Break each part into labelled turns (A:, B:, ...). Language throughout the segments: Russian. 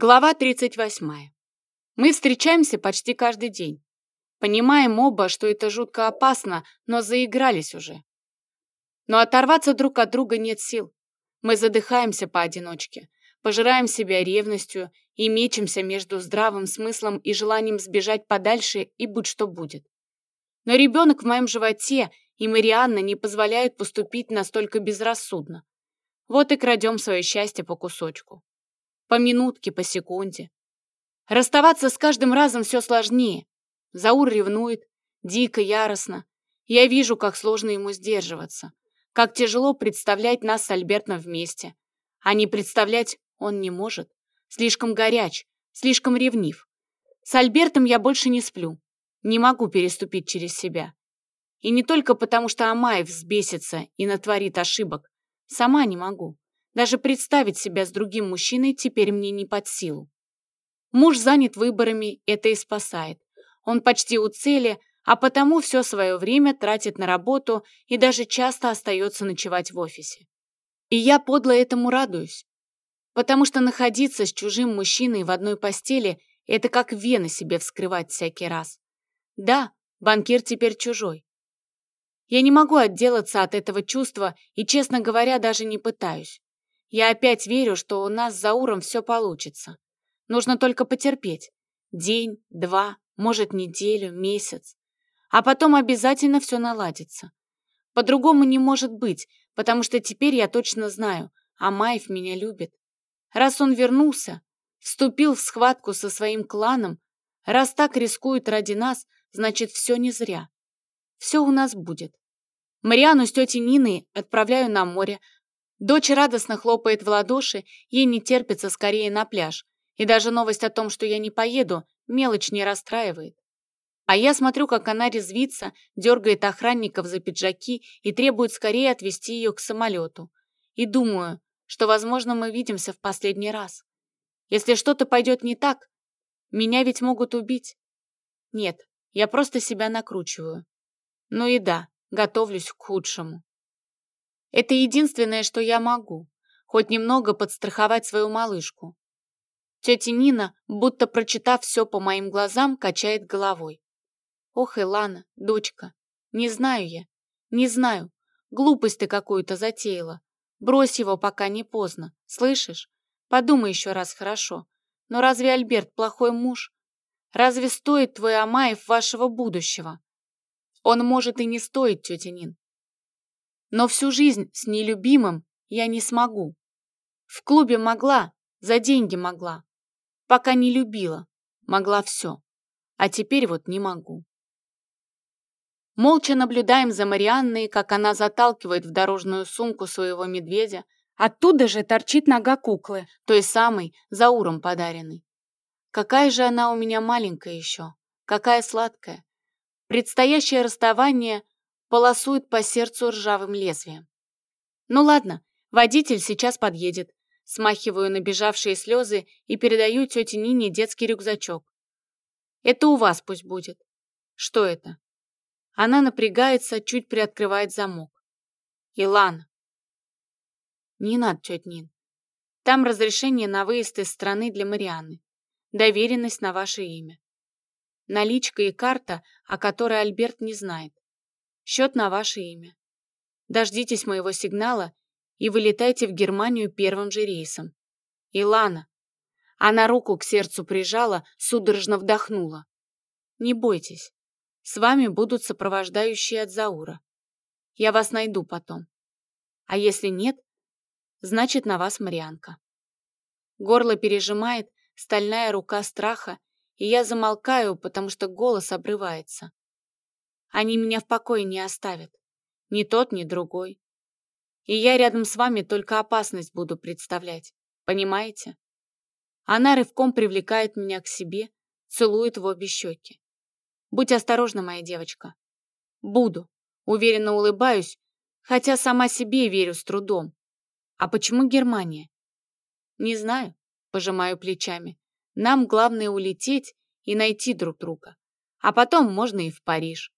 A: Глава 38. Мы встречаемся почти каждый день. Понимаем оба, что это жутко опасно, но заигрались уже. Но оторваться друг от друга нет сил. Мы задыхаемся поодиночке, пожираем себя ревностью и мечемся между здравым смыслом и желанием сбежать подальше и будь что будет. Но ребенок в моем животе и Марианна не позволяют поступить настолько безрассудно. Вот и крадем свое счастье по кусочку по минутке, по секунде. Расставаться с каждым разом все сложнее. Заур ревнует, дико, яростно. Я вижу, как сложно ему сдерживаться, как тяжело представлять нас с Альбертом вместе. А не представлять он не может. Слишком горяч, слишком ревнив. С Альбертом я больше не сплю. Не могу переступить через себя. И не только потому, что Амаев взбесится и натворит ошибок. Сама не могу. Даже представить себя с другим мужчиной теперь мне не под силу. Муж занят выборами, это и спасает. Он почти у цели, а потому все свое время тратит на работу и даже часто остается ночевать в офисе. И я подло этому радуюсь, потому что находиться с чужим мужчиной в одной постели – это как вены себе вскрывать всякий раз. Да, банкир теперь чужой. Я не могу отделаться от этого чувства и, честно говоря, даже не пытаюсь. Я опять верю, что у нас с Зауром все получится. Нужно только потерпеть. День, два, может, неделю, месяц. А потом обязательно все наладится. По-другому не может быть, потому что теперь я точно знаю, Амаев меня любит. Раз он вернулся, вступил в схватку со своим кланом, раз так рискует ради нас, значит, все не зря. Все у нас будет. Мариану с тетей Ниной отправляю на море, Дочь радостно хлопает в ладоши, ей не терпится скорее на пляж. И даже новость о том, что я не поеду, мелочь не расстраивает. А я смотрю, как она резвится, дергает охранников за пиджаки и требует скорее отвезти ее к самолету. И думаю, что, возможно, мы видимся в последний раз. Если что-то пойдет не так, меня ведь могут убить. Нет, я просто себя накручиваю. Ну и да, готовлюсь к худшему. Это единственное, что я могу. Хоть немного подстраховать свою малышку. Тетя Нина, будто прочитав все по моим глазам, качает головой. Ох, Илана, дочка, не знаю я, не знаю. Глупость ты какую-то затеяла. Брось его, пока не поздно, слышишь? Подумай еще раз хорошо. Но разве Альберт плохой муж? Разве стоит твой Амаев вашего будущего? Он может и не стоит, тетя Нин. Но всю жизнь с нелюбимым я не смогу. В клубе могла, за деньги могла. Пока не любила, могла все. А теперь вот не могу. Молча наблюдаем за Марианной, как она заталкивает в дорожную сумку своего медведя. Оттуда же торчит нога куклы, той самой, Зауром подаренной. Какая же она у меня маленькая еще, какая сладкая. Предстоящее расставание полосует по сердцу ржавым лезвием. Ну ладно, водитель сейчас подъедет. Смахиваю набежавшие слезы и передаю тете Нине детский рюкзачок. Это у вас пусть будет. Что это? Она напрягается, чуть приоткрывает замок. Илана. Не надо, тетя Нин. Там разрешение на выезд из страны для Марианны. Доверенность на ваше имя. Наличка и карта, о которой Альберт не знает. Счет на ваше имя. Дождитесь моего сигнала и вылетайте в Германию первым же рейсом. Илана. Она руку к сердцу прижала, судорожно вдохнула. Не бойтесь. С вами будут сопровождающие от Заура. Я вас найду потом. А если нет, значит на вас Марианка. Горло пережимает стальная рука страха, и я замолкаю, потому что голос обрывается. Они меня в покое не оставят. Ни тот, ни другой. И я рядом с вами только опасность буду представлять. Понимаете? Она рывком привлекает меня к себе, целует в обе щеки. Будь осторожна, моя девочка. Буду. Уверенно улыбаюсь, хотя сама себе верю с трудом. А почему Германия? Не знаю, пожимаю плечами. Нам главное улететь и найти друг друга. А потом можно и в Париж.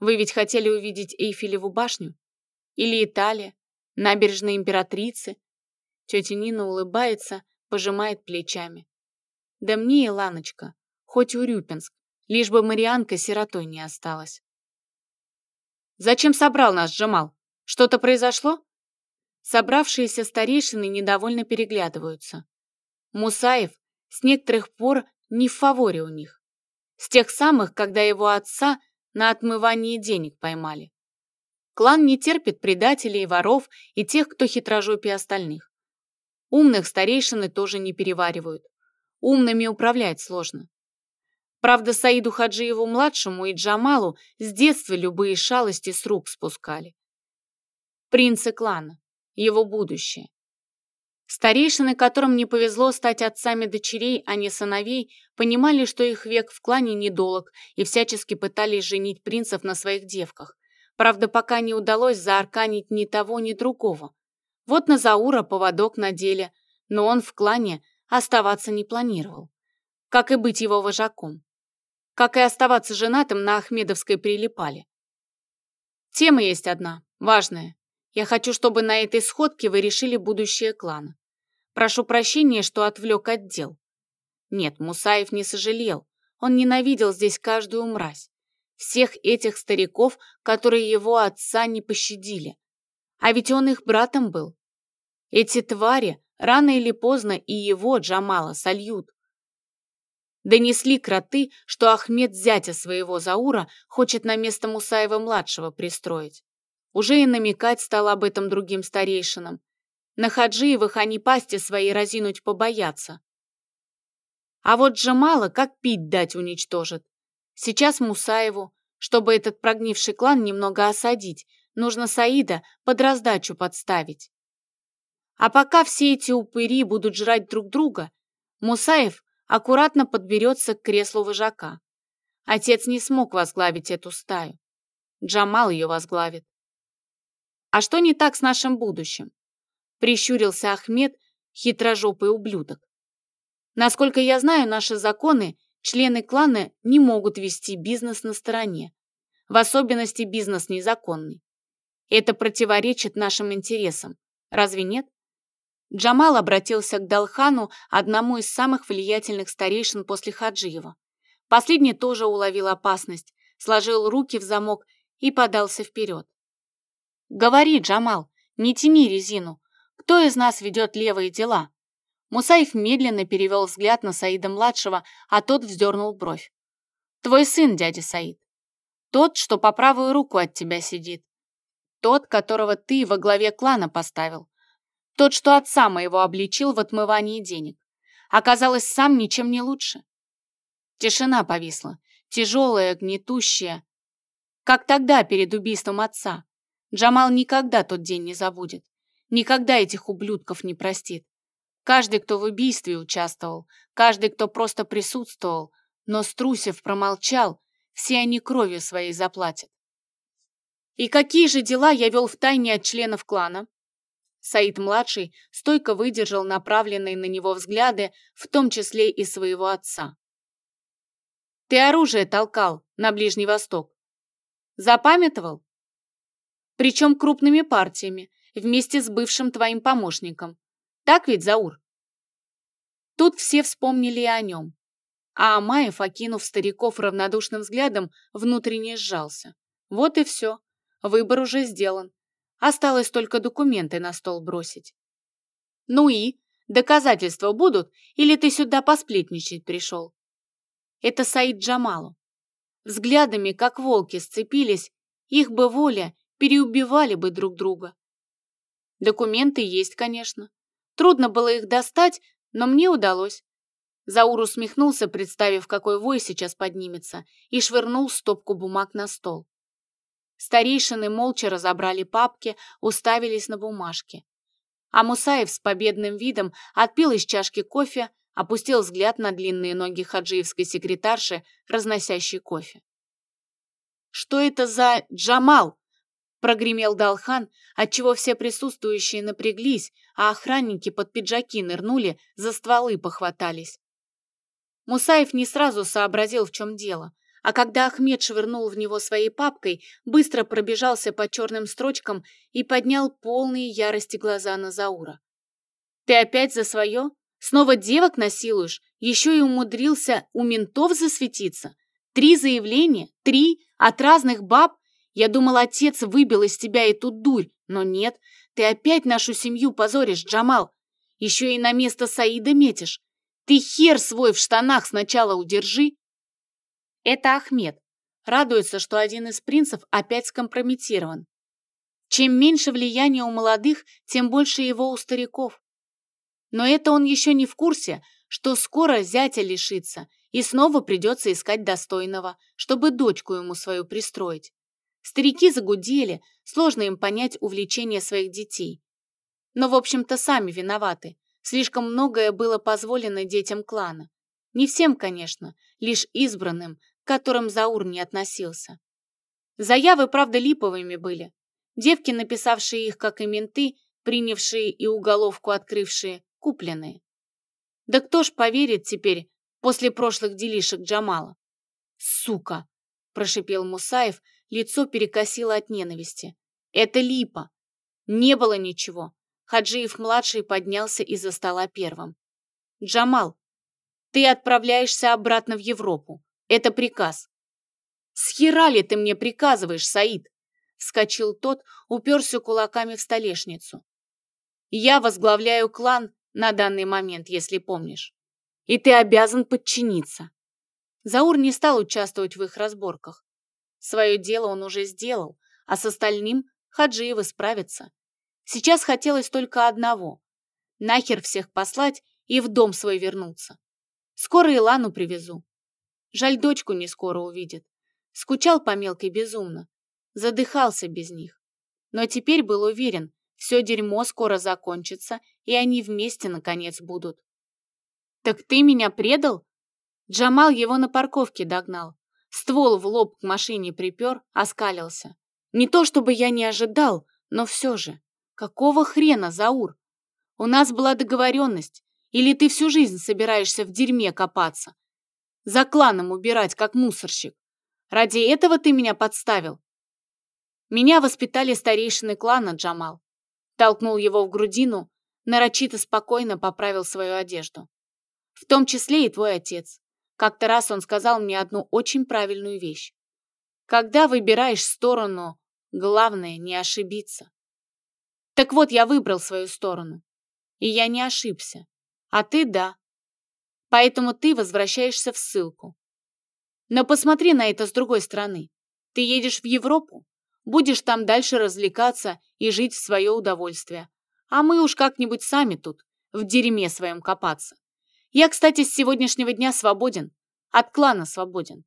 A: Вы ведь хотели увидеть Эйфелеву башню? Или Италия? Набережная императрицы?» Тетя Нина улыбается, пожимает плечами. Да мне и Ланочка, хоть Урюпинск, лишь бы Марианка сиротой не осталась. «Зачем собрал нас, Джамал? Что-то произошло?» Собравшиеся старейшины недовольно переглядываются. Мусаев с некоторых пор не в фаворе у них. С тех самых, когда его отца на отмывании денег поймали. Клан не терпит предателей, воров и тех, кто хитрожопее остальных. Умных старейшины тоже не переваривают. Умными управлять сложно. Правда, Саиду Хаджиеву-младшему и Джамалу с детства любые шалости с рук спускали. Принцы клана, его будущее. Старейшины, которым не повезло стать отцами дочерей, а не сыновей, понимали, что их век в клане недолг и всячески пытались женить принцев на своих девках. Правда, пока не удалось заарканить ни того, ни другого. Вот на Заура поводок надели, но он в клане оставаться не планировал. Как и быть его вожаком. Как и оставаться женатым на Ахмедовской прилипали. Тема есть одна, важная. Я хочу, чтобы на этой сходке вы решили будущее клана. Прошу прощения, что отвлек отдел. Нет, Мусаев не сожалел. Он ненавидел здесь каждую мразь. Всех этих стариков, которые его отца не пощадили. А ведь он их братом был. Эти твари рано или поздно и его, Джамала, сольют. Донесли кроты, что Ахмед зятя своего Заура хочет на место Мусаева-младшего пристроить. Уже и намекать стал об этом другим старейшинам. На Хаджиевых они пасти свои разинуть побоятся. А вот Джамала как пить дать уничтожит. Сейчас Мусаеву, чтобы этот прогнивший клан немного осадить, нужно Саида под раздачу подставить. А пока все эти упыри будут жрать друг друга, Мусаев аккуратно подберется к креслу вожака. Отец не смог возглавить эту стаю. Джамал ее возглавит. А что не так с нашим будущим? Прищурился Ахмед, хитрожопый ублюдок. Насколько я знаю, наши законы, члены клана не могут вести бизнес на стороне. В особенности бизнес незаконный. Это противоречит нашим интересам. Разве нет? Джамал обратился к Далхану, одному из самых влиятельных старейшин после Хаджиева. Последний тоже уловил опасность, сложил руки в замок и подался вперед. «Говори, Джамал, не тяни резину. Кто из нас ведет левые дела?» Мусаев медленно перевел взгляд на Саида-младшего, а тот вздернул бровь. «Твой сын, дядя Саид. Тот, что по правую руку от тебя сидит. Тот, которого ты во главе клана поставил. Тот, что отца моего обличил в отмывании денег. Оказалось, сам ничем не лучше. Тишина повисла, тяжелая, гнетущая. Как тогда, перед убийством отца. Джамал никогда тот день не забудет. Никогда этих ублюдков не простит. Каждый, кто в убийстве участвовал, каждый, кто просто присутствовал, но струсив промолчал, все они кровью своей заплатят. И какие же дела я вел в тайне от членов клана? Саид-младший стойко выдержал направленные на него взгляды, в том числе и своего отца. «Ты оружие толкал на Ближний Восток. Запамятовал? Причем крупными партиями, вместе с бывшим твоим помощником. Так ведь, Заур?» Тут все вспомнили и о нем. А Амаев, окинув стариков равнодушным взглядом, внутренне сжался. Вот и все. Выбор уже сделан. Осталось только документы на стол бросить. Ну и? Доказательства будут? Или ты сюда посплетничать пришел? Это Саид Джамалу. Взглядами, как волки, сцепились, их бы воля, переубивали бы друг друга. Документы есть, конечно. Трудно было их достать, но мне удалось. Заур усмехнулся, представив, какой вой сейчас поднимется, и швырнул стопку бумаг на стол. Старейшины молча разобрали папки, уставились на бумажки. А Мусаев с победным видом отпил из чашки кофе, опустил взгляд на длинные ноги хаджиевской секретарши, разносящей кофе. «Что это за Джамал?» – прогремел Далхан, отчего все присутствующие напряглись, а охранники под пиджаки нырнули, за стволы похватались. Мусаев не сразу сообразил, в чем дело – а когда Ахмед швырнул в него своей папкой, быстро пробежался по черным строчкам и поднял полные ярости глаза на Заура. «Ты опять за свое? Снова девок насилуешь? Еще и умудрился у ментов засветиться. Три заявления, три, от разных баб. Я думал, отец выбил из тебя эту дурь, но нет. Ты опять нашу семью позоришь, Джамал. Еще и на место Саида метишь. Ты хер свой в штанах сначала удержи. Это Ахмед. Радуется, что один из принцев опять скомпрометирован. Чем меньше влияния у молодых, тем больше его у стариков. Но это он еще не в курсе, что скоро зятя лишится, и снова придется искать достойного, чтобы дочку ему свою пристроить. Старики загудели, сложно им понять увлечение своих детей. Но, в общем-то, сами виноваты. Слишком многое было позволено детям клана. Не всем, конечно, лишь избранным, к которым Заур не относился. Заявы, правда, липовыми были. Девки, написавшие их, как и менты, принявшие и уголовку открывшие, купленные. Да кто ж поверит теперь после прошлых делишек Джамала? «Сука!» – прошипел Мусаев, лицо перекосило от ненависти. «Это липа! Не было ничего!» Хаджиев-младший поднялся из-за стола первым. «Джамал, ты отправляешься обратно в Европу. Это приказ». «С хера ли ты мне приказываешь, Саид?» Вскочил тот, уперся кулаками в столешницу. «Я возглавляю клан на данный момент, если помнишь. И ты обязан подчиниться. Заур не стал участвовать в их разборках. Свое дело он уже сделал, а с остальным Хаджиева справится. Сейчас хотелось только одного – нахер всех послать и в дом свой вернуться. Скоро Илану привезу. Жаль, дочку не скоро увидит. Скучал по мелкой безумно. Задыхался без них. Но теперь был уверен, все дерьмо скоро закончится, и они вместе, наконец, будут. «Так ты меня предал?» Джамал его на парковке догнал. Ствол в лоб к машине припер, оскалился. Не то чтобы я не ожидал, но все же. Какого хрена, Заур? У нас была договоренность. Или ты всю жизнь собираешься в дерьме копаться? За кланом убирать, как мусорщик. Ради этого ты меня подставил? Меня воспитали старейшины клана, Джамал толкнул его в грудину, нарочито спокойно поправил свою одежду. В том числе и твой отец. Как-то раз он сказал мне одну очень правильную вещь. Когда выбираешь сторону, главное не ошибиться. Так вот, я выбрал свою сторону. И я не ошибся. А ты – да. Поэтому ты возвращаешься в ссылку. Но посмотри на это с другой стороны. Ты едешь в Европу, Будешь там дальше развлекаться и жить в свое удовольствие. А мы уж как-нибудь сами тут, в дерьме своем копаться. Я, кстати, с сегодняшнего дня свободен. От клана свободен.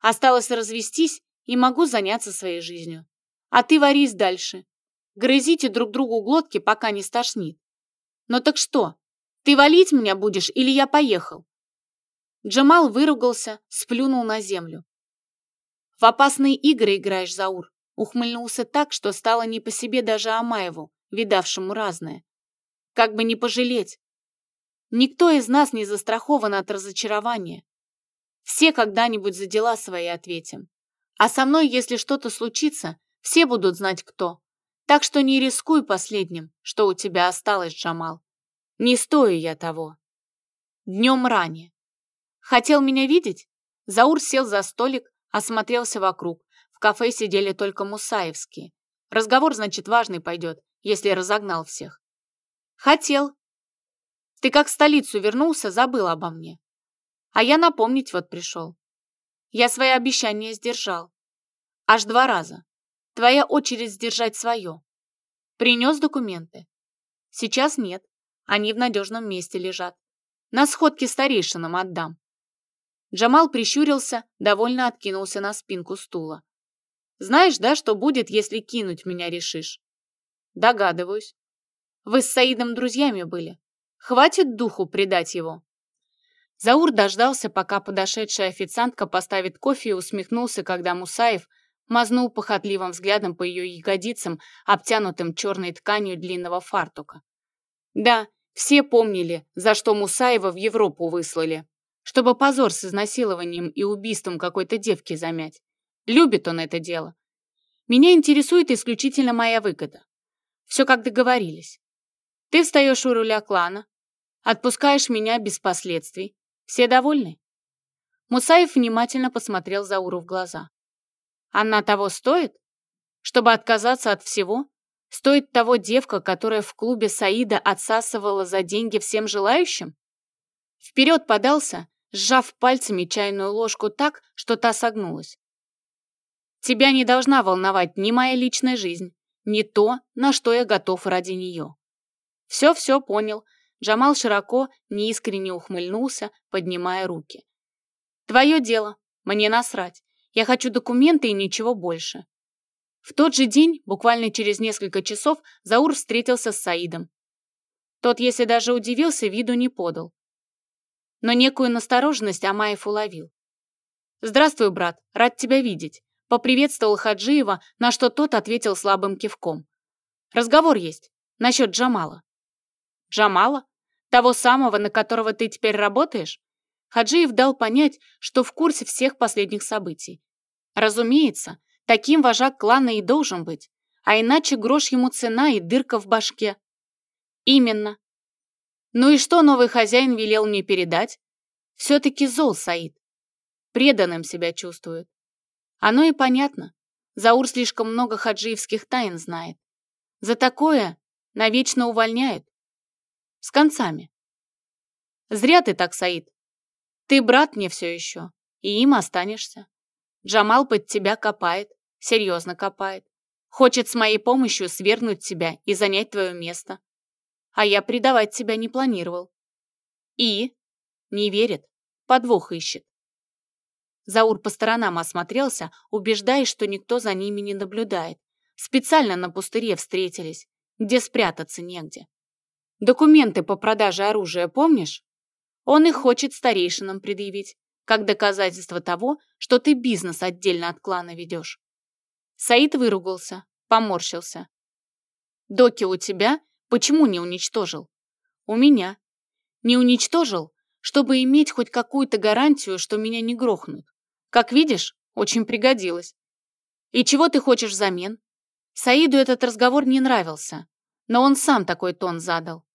A: Осталось развестись и могу заняться своей жизнью. А ты варись дальше. Грызите друг другу глотки, пока не стошнит. Но так что, ты валить меня будешь или я поехал? Джамал выругался, сплюнул на землю. В опасные игры играешь, Заур. Ухмыльнулся так, что стало не по себе даже Амаеву, видавшему разное. Как бы не пожалеть. Никто из нас не застрахован от разочарования. Все когда-нибудь за дела свои ответим. А со мной, если что-то случится, все будут знать кто. Так что не рискуй последним, что у тебя осталось, Джамал. Не стою я того. Днем ранее. Хотел меня видеть? Заур сел за столик, осмотрелся вокруг, в кафе сидели только мусаевские. Разговор, значит, важный пойдет, если разогнал всех. Хотел. Ты как в столицу вернулся, забыл обо мне. А я напомнить вот пришел. Я свои обещания сдержал. Аж два раза. Твоя очередь сдержать свое. Принес документы. Сейчас нет. Они в надежном месте лежат. На сходке старейшинам отдам. Джамал прищурился, довольно откинулся на спинку стула. Знаешь, да, что будет, если кинуть меня решишь? Догадываюсь. Вы с Саидом друзьями были. Хватит духу предать его. Заур дождался, пока подошедшая официантка поставит кофе и усмехнулся, когда Мусаев мазнул похотливым взглядом по ее ягодицам, обтянутым черной тканью длинного фартука. Да, все помнили, за что Мусаева в Европу выслали, чтобы позор с изнасилованием и убийством какой-то девки замять. Любит он это дело. Меня интересует исключительно моя выгода. Все как договорились. Ты встаешь у руля клана, отпускаешь меня без последствий, Все довольны?» Мусаев внимательно посмотрел Зауру в глаза. «Она того стоит? Чтобы отказаться от всего? Стоит того девка, которая в клубе Саида отсасывала за деньги всем желающим?» Вперед подался, сжав пальцами чайную ложку так, что та согнулась. «Тебя не должна волновать ни моя личная жизнь, ни то, на что я готов ради нее». «Все-все понял», Джамал широко, неискренне ухмыльнулся, поднимая руки. «Твое дело. Мне насрать. Я хочу документы и ничего больше». В тот же день, буквально через несколько часов, Заур встретился с Саидом. Тот, если даже удивился, виду не подал. Но некую настороженность Амаев уловил. «Здравствуй, брат, рад тебя видеть», — поприветствовал Хаджиева, на что тот ответил слабым кивком. «Разговор есть. Насчет Джамала». «Джамала? Того самого, на которого ты теперь работаешь?» Хаджиев дал понять, что в курсе всех последних событий. Разумеется, таким вожак клана и должен быть, а иначе грош ему цена и дырка в башке. Именно. Ну и что новый хозяин велел мне передать? Все-таки зол Саид. Преданным себя чувствует. Оно и понятно. Заур слишком много хаджиевских тайн знает. За такое навечно увольняют. С концами. Зря ты так, Саид. Ты брат мне все еще, и им останешься. Джамал под тебя копает, серьезно копает. Хочет с моей помощью свергнуть тебя и занять твое место. А я предавать тебя не планировал. И? Не верит, подвох ищет. Заур по сторонам осмотрелся, убеждаясь, что никто за ними не наблюдает. Специально на пустыре встретились, где спрятаться негде. Документы по продаже оружия помнишь? Он их хочет старейшинам предъявить, как доказательство того, что ты бизнес отдельно от клана ведешь. Саид выругался, поморщился. Доки у тебя почему не уничтожил? У меня. Не уничтожил, чтобы иметь хоть какую-то гарантию, что меня не грохнут. Как видишь, очень пригодилось. И чего ты хочешь взамен? Саиду этот разговор не нравился, но он сам такой тон задал.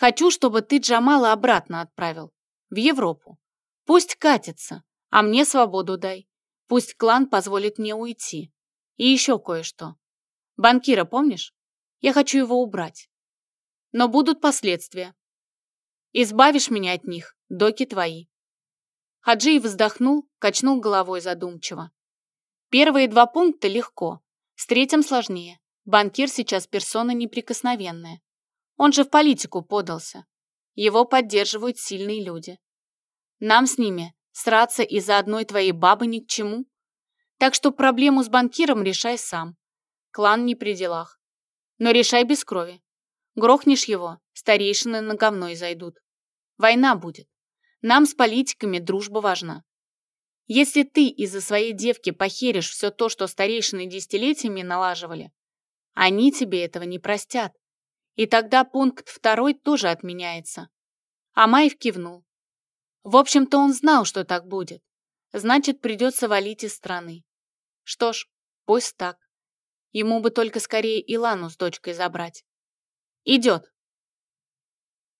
A: Хочу, чтобы ты Джамала обратно отправил. В Европу. Пусть катится, а мне свободу дай. Пусть клан позволит мне уйти. И еще кое-что. Банкира помнишь? Я хочу его убрать. Но будут последствия. Избавишь меня от них, доки твои. Хаджиев вздохнул, качнул головой задумчиво. Первые два пункта легко, с третьим сложнее. Банкир сейчас персона неприкосновенная. Он же в политику подался. Его поддерживают сильные люди. Нам с ними сраться из-за одной твоей бабы ни к чему. Так что проблему с банкиром решай сам. Клан не при делах. Но решай без крови. Грохнешь его, старейшины на говно и зайдут. Война будет. Нам с политиками дружба важна. Если ты из-за своей девки похеришь все то, что старейшины десятилетиями налаживали, они тебе этого не простят. И тогда пункт второй тоже отменяется. Амаев кивнул. В общем-то, он знал, что так будет. Значит, придется валить из страны. Что ж, пусть так. Ему бы только скорее Илану с дочкой забрать. Идет.